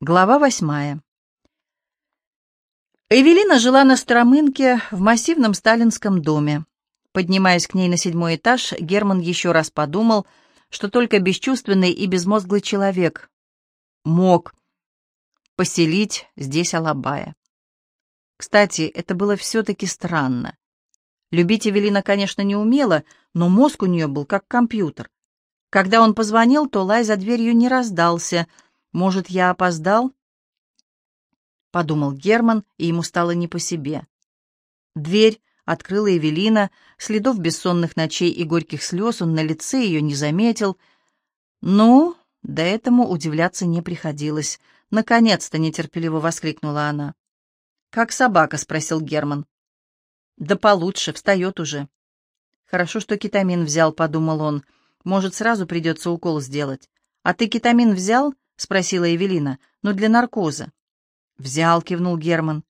Глава восьмая. Эвелина жила на Старомынке в массивном сталинском доме. Поднимаясь к ней на седьмой этаж, Герман еще раз подумал, что только бесчувственный и безмозглый человек мог поселить здесь Алабая. Кстати, это было все-таки странно. Любить Эвелина, конечно, не умела, но мозг у нее был как компьютер. Когда он позвонил, то лай за дверью не раздался — может, я опоздал? Подумал Герман, и ему стало не по себе. Дверь открыла Эвелина, следов бессонных ночей и горьких слез он на лице ее не заметил. Ну, до этому удивляться не приходилось. Наконец-то нетерпеливо воскликнула она. «Как собака?» — спросил Герман. «Да получше, встает уже». «Хорошо, что кетамин взял», — подумал он. «Может, сразу придется укол сделать. А ты кетамин взял?» — спросила Эвелина. «Ну, для наркоза». «Взял», — кивнул Герман.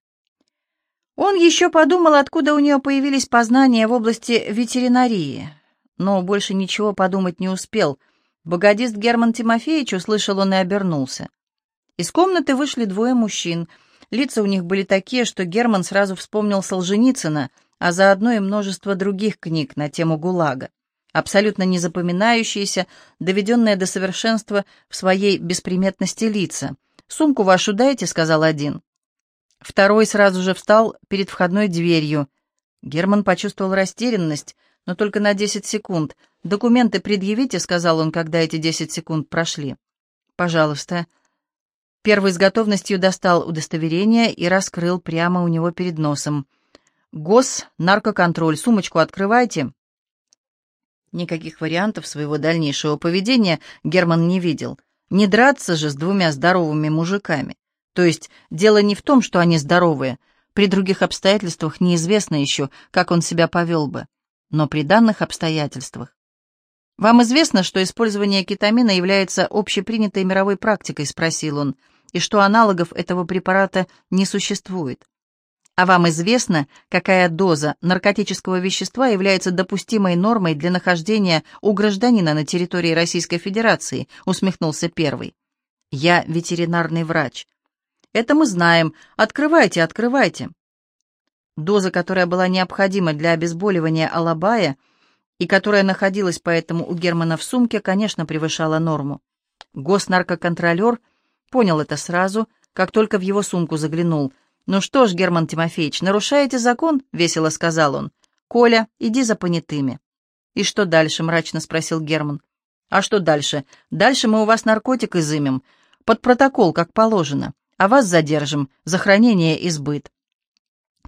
Он еще подумал, откуда у нее появились познания в области ветеринарии, но больше ничего подумать не успел. Богодист Герман Тимофеевич услышал он и обернулся. Из комнаты вышли двое мужчин. Лица у них были такие, что Герман сразу вспомнил Солженицына, а заодно и множество других книг на тему ГУЛАГа абсолютно незапоминающиеся, доведенные до совершенства в своей бесприметности лица. «Сумку вашу дайте», — сказал один. Второй сразу же встал перед входной дверью. Герман почувствовал растерянность, но только на десять секунд. «Документы предъявите», — сказал он, когда эти десять секунд прошли. «Пожалуйста». Первый с готовностью достал удостоверение и раскрыл прямо у него перед носом. «Гос, наркоконтроль, сумочку открывайте». Никаких вариантов своего дальнейшего поведения Герман не видел. Не драться же с двумя здоровыми мужиками. То есть дело не в том, что они здоровые. При других обстоятельствах неизвестно еще, как он себя повел бы. Но при данных обстоятельствах. «Вам известно, что использование кетамина является общепринятой мировой практикой?» — спросил он, «и что аналогов этого препарата не существует. А вам известно, какая доза наркотического вещества является допустимой нормой для нахождения у гражданина на территории Российской Федерации, усмехнулся первый. Я ветеринарный врач. Это мы знаем. Открывайте, открывайте. Доза, которая была необходима для обезболивания Алабая и которая находилась поэтому у Германа в сумке, конечно, превышала норму. Госнаркоконтролер понял это сразу, как только в его сумку заглянул – «Ну что ж, Герман Тимофеевич, нарушаете закон?» — весело сказал он. «Коля, иди за понятыми». «И что дальше?» — мрачно спросил Герман. «А что дальше? Дальше мы у вас наркотик изымем. Под протокол, как положено. А вас задержим за хранение и сбыт».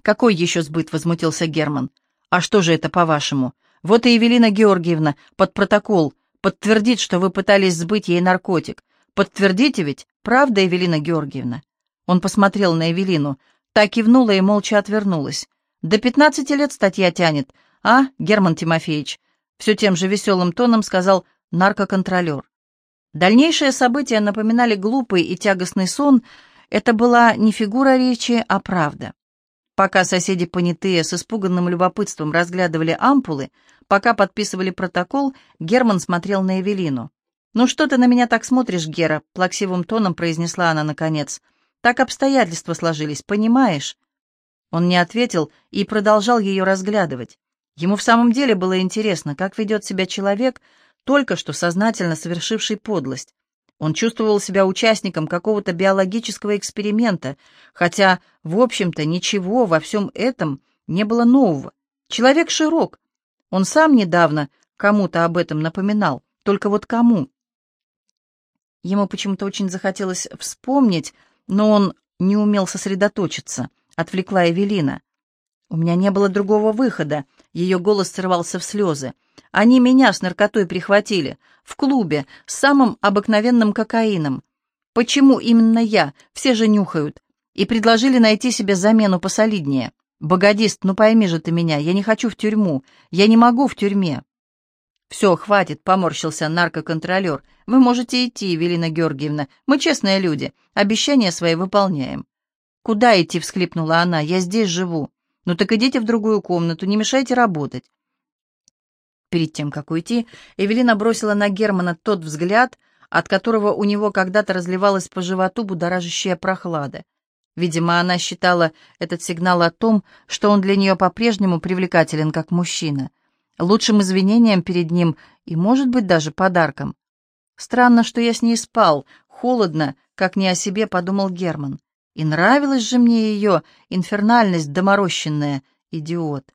«Какой еще сбыт?» — возмутился Герман. «А что же это, по-вашему? Вот и Евелина Георгиевна под протокол подтвердит, что вы пытались сбыть ей наркотик. Подтвердите ведь, правда, Евелина Георгиевна?» Он посмотрел на Эвелину. Та кивнула и молча отвернулась. «До пятнадцати лет статья тянет, а, Герман Тимофеевич?» Все тем же веселым тоном сказал наркоконтролер. Дальнейшие события напоминали глупый и тягостный сон. Это была не фигура речи, а правда. Пока соседи понятые с испуганным любопытством разглядывали ампулы, пока подписывали протокол, Герман смотрел на Эвелину. «Ну что ты на меня так смотришь, Гера?» — плаксивым тоном произнесла она наконец. — так обстоятельства сложились, понимаешь?» Он не ответил и продолжал ее разглядывать. Ему в самом деле было интересно, как ведет себя человек, только что сознательно совершивший подлость. Он чувствовал себя участником какого-то биологического эксперимента, хотя, в общем-то, ничего во всем этом не было нового. Человек широк. Он сам недавно кому-то об этом напоминал. Только вот кому? Ему почему-то очень захотелось вспомнить, но он не умел сосредоточиться, отвлекла Эвелина. У меня не было другого выхода. Ее голос срывался в слезы. Они меня с наркотой прихватили. В клубе, с самым обыкновенным кокаином. Почему именно я? Все же нюхают. И предложили найти себе замену посолиднее. Богодист, ну пойми же ты меня, я не хочу в тюрьму. Я не могу в тюрьме. «Все, хватит», — поморщился наркоконтролер. «Вы можете идти, Евелина Георгиевна. Мы честные люди. Обещания свои выполняем». «Куда идти?» — всхлипнула она. «Я здесь живу». «Ну так идите в другую комнату, не мешайте работать». Перед тем, как уйти, Эвелина бросила на Германа тот взгляд, от которого у него когда-то разливалась по животу будоражащая прохлада. Видимо, она считала этот сигнал о том, что он для нее по-прежнему привлекателен как мужчина, лучшим извинением перед ним и, может быть, даже подарком. Странно, что я с ней спал, холодно, как не о себе подумал Герман. И нравилась же мне ее инфернальность доморощенная, идиот.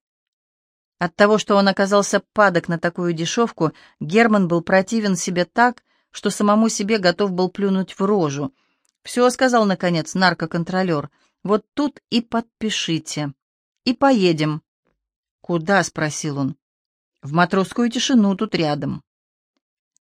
От того, что он оказался падок на такую дешевку, Герман был противен себе так, что самому себе готов был плюнуть в рожу. «Все», — сказал, наконец, наркоконтролер, — «вот тут и подпишите. И поедем». «Куда?» — спросил он. «В матросскую тишину тут рядом».